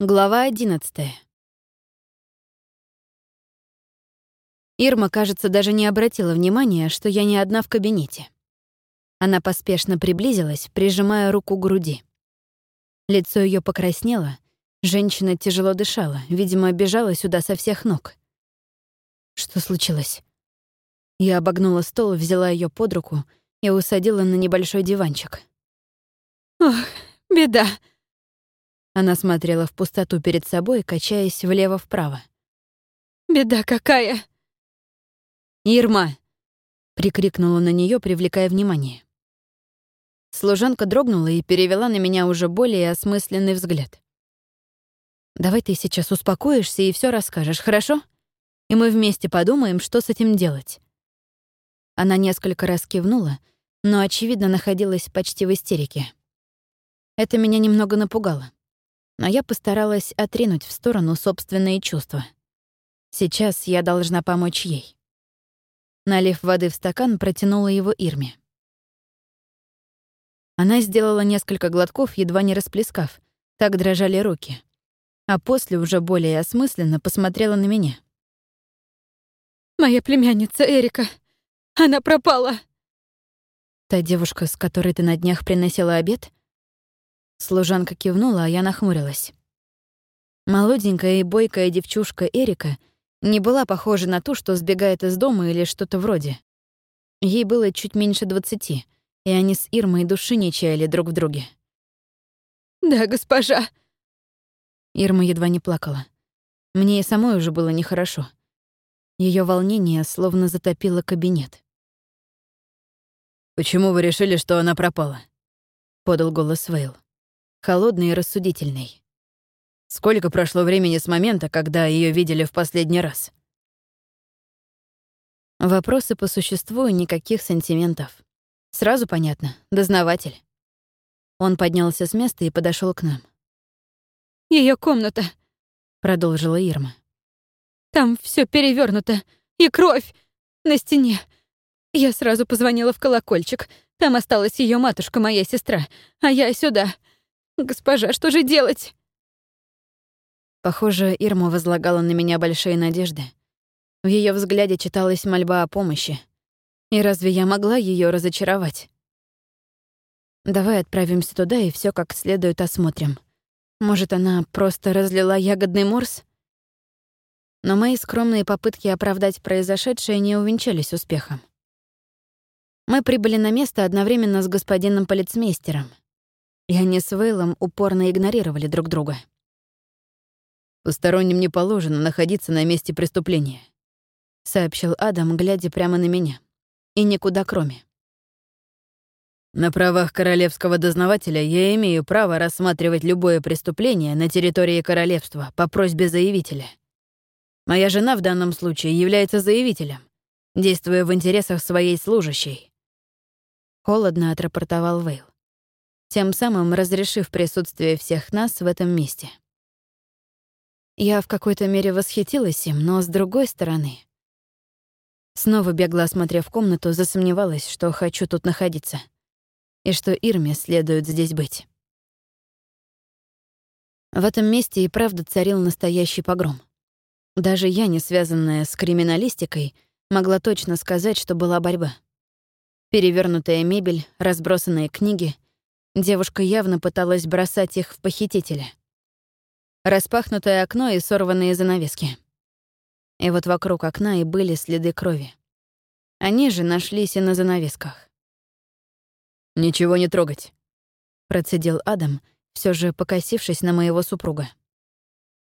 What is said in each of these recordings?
Глава одиннадцатая. Ирма, кажется, даже не обратила внимания, что я не одна в кабинете. Она поспешно приблизилась, прижимая руку к груди. Лицо ее покраснело, женщина тяжело дышала, видимо, бежала сюда со всех ног. Что случилось? Я обогнула стол, взяла ее под руку и усадила на небольшой диванчик. «Ох, беда!» Она смотрела в пустоту перед собой, качаясь влево-вправо. «Беда какая!» «Ирма!» — прикрикнула на нее, привлекая внимание. Служанка дрогнула и перевела на меня уже более осмысленный взгляд. «Давай ты сейчас успокоишься и все расскажешь, хорошо? И мы вместе подумаем, что с этим делать». Она несколько раз кивнула, но, очевидно, находилась почти в истерике. Это меня немного напугало но я постаралась отринуть в сторону собственные чувства. Сейчас я должна помочь ей. Налив воды в стакан, протянула его Ирме. Она сделала несколько глотков, едва не расплескав, так дрожали руки. А после уже более осмысленно посмотрела на меня. «Моя племянница Эрика. Она пропала!» «Та девушка, с которой ты на днях приносила обед?» Служанка кивнула, а я нахмурилась. Молоденькая и бойкая девчушка Эрика не была похожа на ту, что сбегает из дома или что-то вроде. Ей было чуть меньше двадцати, и они с Ирмой души не чаяли друг в друге. «Да, госпожа!» Ирма едва не плакала. Мне и самой уже было нехорошо. Ее волнение словно затопило кабинет. «Почему вы решили, что она пропала?» — подал голос Вейл холодный и рассудительный. Сколько прошло времени с момента, когда ее видели в последний раз? Вопросы по существу и никаких сантиментов. Сразу понятно, дознаватель. Он поднялся с места и подошел к нам. Ее комната, продолжила Ирма. Там все перевернуто и кровь на стене. Я сразу позвонила в колокольчик. Там осталась ее матушка, моя сестра, а я сюда. «Госпожа, что же делать?» Похоже, Ирма возлагала на меня большие надежды. В ее взгляде читалась мольба о помощи. И разве я могла ее разочаровать? Давай отправимся туда и все как следует осмотрим. Может, она просто разлила ягодный морс? Но мои скромные попытки оправдать произошедшее не увенчались успехом. Мы прибыли на место одновременно с господином полицмейстером — и они с Вейлом упорно игнорировали друг друга. «Посторонним не положено находиться на месте преступления», — сообщил Адам, глядя прямо на меня. И никуда кроме. «На правах королевского дознавателя я имею право рассматривать любое преступление на территории королевства по просьбе заявителя. Моя жена в данном случае является заявителем, действуя в интересах своей служащей». Холодно отрапортовал Вейл тем самым разрешив присутствие всех нас в этом месте. Я в какой-то мере восхитилась им, но с другой стороны... Снова бегла, осмотрев комнату, засомневалась, что хочу тут находиться. И что Ирме следует здесь быть. В этом месте и правда царил настоящий погром. Даже я, не связанная с криминалистикой, могла точно сказать, что была борьба. Перевернутая мебель, разбросанные книги, Девушка явно пыталась бросать их в похитителя. Распахнутое окно и сорванные занавески. И вот вокруг окна и были следы крови. Они же нашлись и на занавесках. «Ничего не трогать», — процедил Адам, все же покосившись на моего супруга.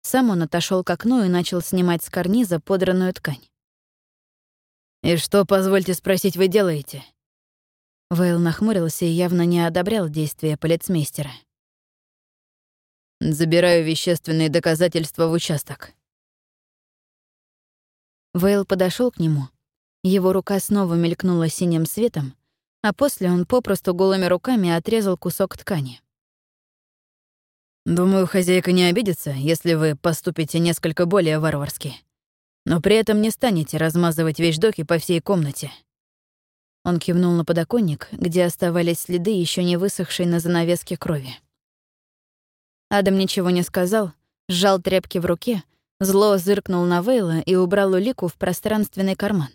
Сам он отошел к окну и начал снимать с карниза подранную ткань. «И что, позвольте спросить, вы делаете?» Вейл нахмурился и явно не одобрял действия полицмейстера. «Забираю вещественные доказательства в участок». Вейл подошел к нему. Его рука снова мелькнула синим светом, а после он попросту голыми руками отрезал кусок ткани. «Думаю, хозяйка не обидится, если вы поступите несколько более варварски, но при этом не станете размазывать вещдоки по всей комнате». Он кивнул на подоконник, где оставались следы еще не высохшей на занавеске крови. Адам ничего не сказал, сжал тряпки в руке, зло зыркнул на Вейла и убрал улику в пространственный карман.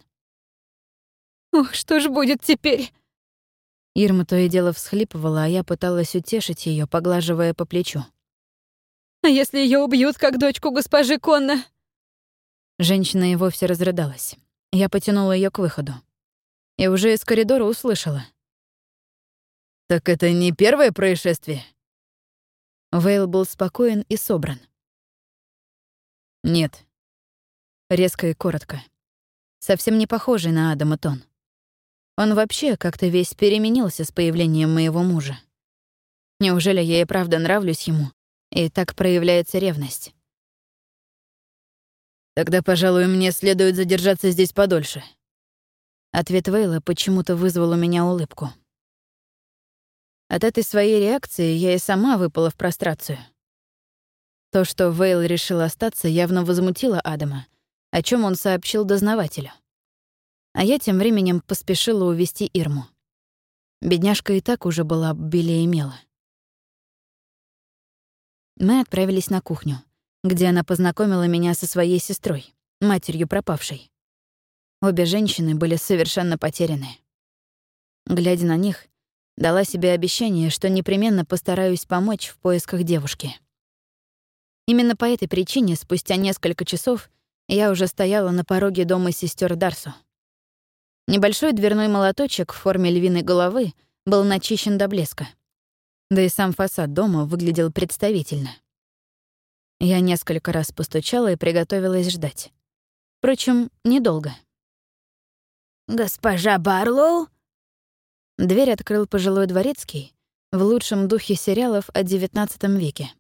«Ох, что ж будет теперь?» Ирма то и дело всхлипывала, а я пыталась утешить ее, поглаживая по плечу. «А если ее убьют, как дочку госпожи Конна?» Женщина и вовсе разрыдалась. Я потянула ее к выходу. И уже из коридора услышала. «Так это не первое происшествие?» Вейл был спокоен и собран. «Нет». Резко и коротко. Совсем не похожий на Адама тон. Он вообще как-то весь переменился с появлением моего мужа. Неужели я и правда нравлюсь ему, и так проявляется ревность? Тогда, пожалуй, мне следует задержаться здесь подольше. Ответ Вейла почему-то вызвал у меня улыбку. От этой своей реакции я и сама выпала в прострацию. То, что Вейл решил остаться, явно возмутило Адама, о чем он сообщил дознавателю а я тем временем поспешила увести Ирму. Бедняжка и так уже была белее мела. Мы отправились на кухню, где она познакомила меня со своей сестрой, матерью пропавшей. Обе женщины были совершенно потеряны. Глядя на них, дала себе обещание, что непременно постараюсь помочь в поисках девушки. Именно по этой причине спустя несколько часов я уже стояла на пороге дома сестер Дарсу. Небольшой дверной молоточек в форме львиной головы был начищен до блеска. Да и сам фасад дома выглядел представительно. Я несколько раз постучала и приготовилась ждать. Впрочем, недолго. «Госпожа Барлоу?» Дверь открыл пожилой дворецкий в лучшем духе сериалов о XIX веке.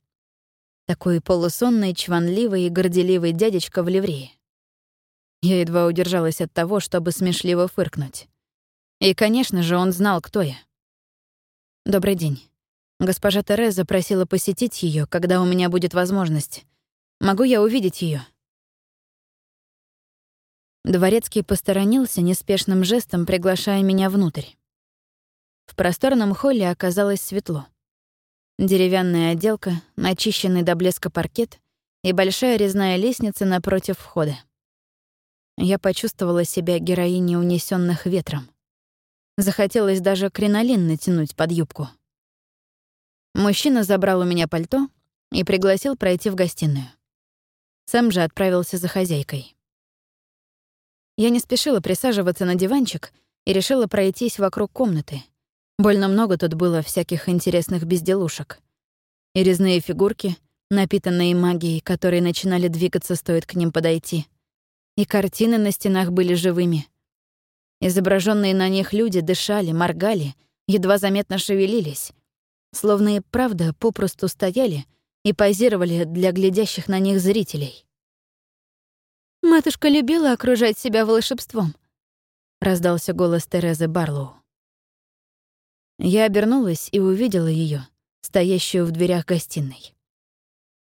Такой полусонный, чванливый и горделивый дядечка в ливрее. Я едва удержалась от того, чтобы смешливо фыркнуть. И, конечно же, он знал, кто я. «Добрый день. Госпожа Тереза просила посетить ее, когда у меня будет возможность. Могу я увидеть ее? Дворецкий посторонился неспешным жестом, приглашая меня внутрь. В просторном холле оказалось светло. Деревянная отделка, начищенный до блеска паркет и большая резная лестница напротив входа. Я почувствовала себя героиней унесенных ветром. Захотелось даже кринолин натянуть под юбку. Мужчина забрал у меня пальто и пригласил пройти в гостиную. Сам же отправился за хозяйкой. Я не спешила присаживаться на диванчик и решила пройтись вокруг комнаты. Больно много тут было всяких интересных безделушек. И резные фигурки, напитанные магией, которые начинали двигаться, стоит к ним подойти — и картины на стенах были живыми. Изображенные на них люди дышали, моргали, едва заметно шевелились, словно и правда попросту стояли и позировали для глядящих на них зрителей. «Матушка любила окружать себя волшебством», — раздался голос Терезы Барлоу. Я обернулась и увидела ее, стоящую в дверях гостиной.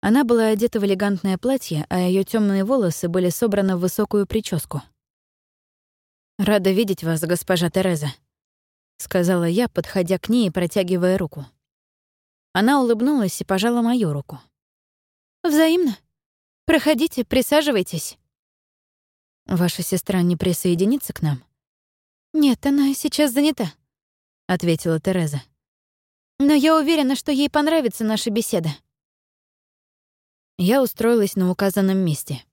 Она была одета в элегантное платье, а ее темные волосы были собраны в высокую прическу. «Рада видеть вас, госпожа Тереза», — сказала я, подходя к ней и протягивая руку. Она улыбнулась и пожала мою руку. «Взаимно. Проходите, присаживайтесь». «Ваша сестра не присоединится к нам?» «Нет, она сейчас занята», — ответила Тереза. «Но я уверена, что ей понравится наша беседа». Я устроилась на указанном месте.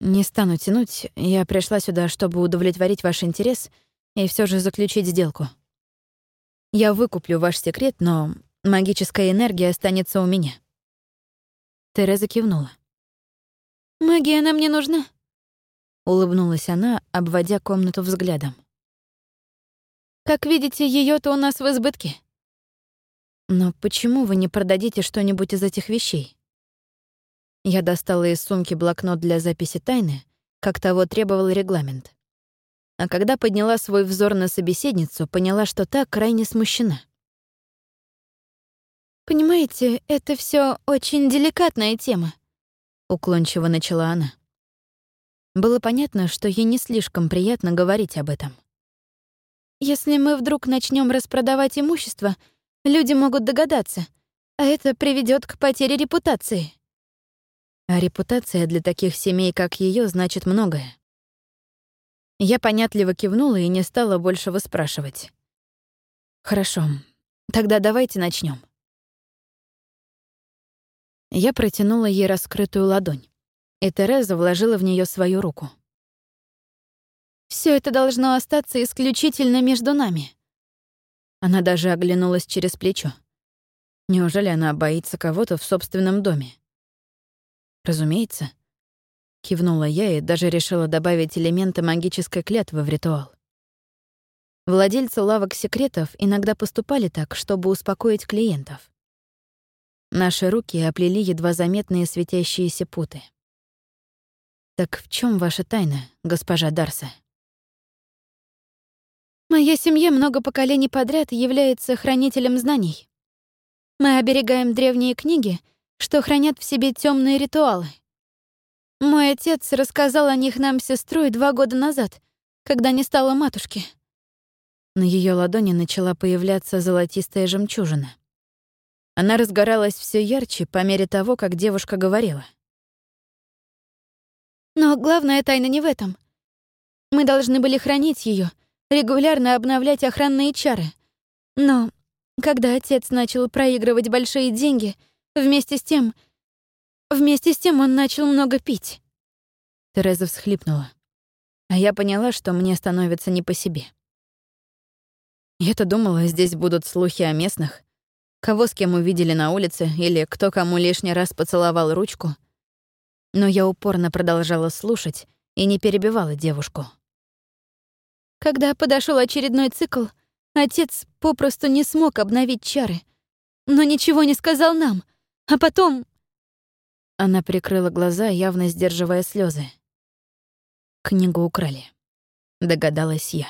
Не стану тянуть, я пришла сюда, чтобы удовлетворить ваш интерес и все же заключить сделку. Я выкуплю ваш секрет, но магическая энергия останется у меня. Тереза кивнула. «Магия нам не нужна», — улыбнулась она, обводя комнату взглядом. «Как видите, ее то у нас в избытке». «Но почему вы не продадите что-нибудь из этих вещей?» Я достала из сумки блокнот для записи тайны, как того требовал регламент. А когда подняла свой взор на собеседницу, поняла, что та крайне смущена. «Понимаете, это все очень деликатная тема», — уклончиво начала она. Было понятно, что ей не слишком приятно говорить об этом. «Если мы вдруг начнем распродавать имущество, люди могут догадаться, а это приведет к потере репутации». А репутация для таких семей, как ее, значит многое. Я понятливо кивнула и не стала больше выспрашивать. «Хорошо, тогда давайте начнем. Я протянула ей раскрытую ладонь, и Тереза вложила в нее свою руку. Все это должно остаться исключительно между нами». Она даже оглянулась через плечо. Неужели она боится кого-то в собственном доме? Разумеется. Кивнула я и даже решила добавить элементы магической клятвы в ритуал. Владельцы лавок секретов иногда поступали так, чтобы успокоить клиентов. Наши руки оплели едва заметные светящиеся путы. «Так в чем ваша тайна, госпожа Дарса?» «Моя семья много поколений подряд является хранителем знаний. Мы оберегаем древние книги, что хранят в себе темные ритуалы. Мой отец рассказал о них нам с сестрой два года назад, когда не стало матушки». На ее ладони начала появляться золотистая жемчужина. Она разгоралась все ярче по мере того, как девушка говорила. Но главная тайна не в этом. Мы должны были хранить ее, регулярно обновлять охранные чары. Но когда отец начал проигрывать большие деньги, вместе с тем... Вместе с тем он начал много пить. Тереза всхлипнула. А я поняла, что мне становится не по себе. Я-то думала, здесь будут слухи о местных, кого с кем увидели на улице или кто кому лишний раз поцеловал ручку. Но я упорно продолжала слушать и не перебивала девушку. Когда подошел очередной цикл, отец попросту не смог обновить чары, но ничего не сказал нам, а потом... Она прикрыла глаза, явно сдерживая слезы. Книгу украли, догадалась я.